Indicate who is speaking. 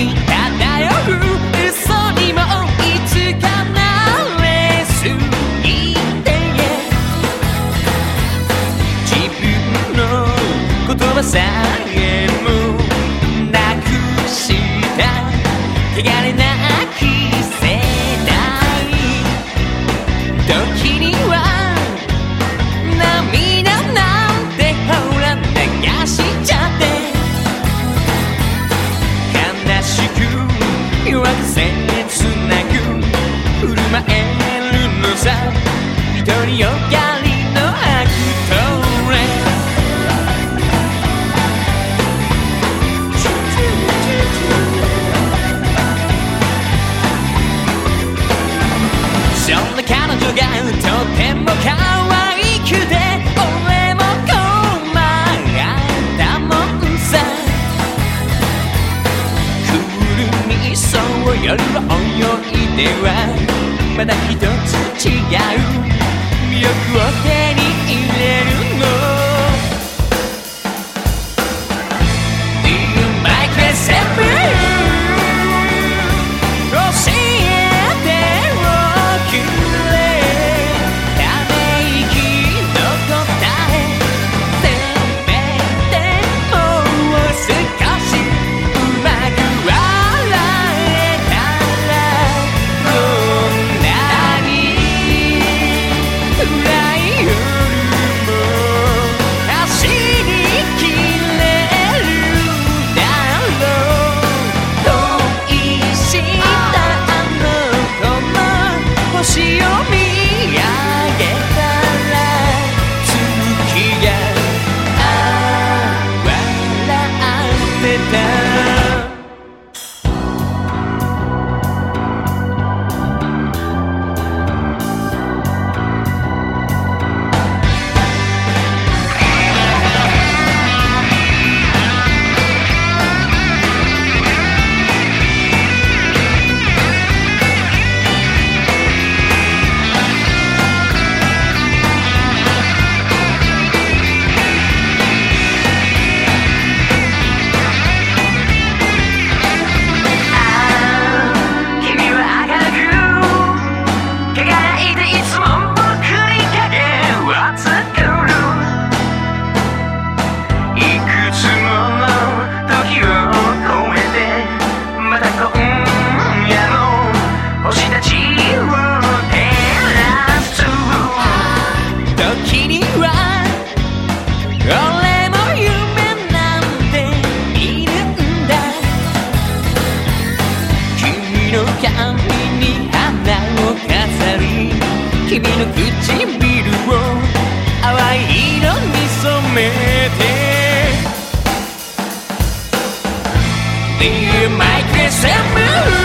Speaker 1: you の泳いではまだ一つ違う。魅力を手にの髪に花を飾り君の唇を淡い色に染めて。Dear my Christmas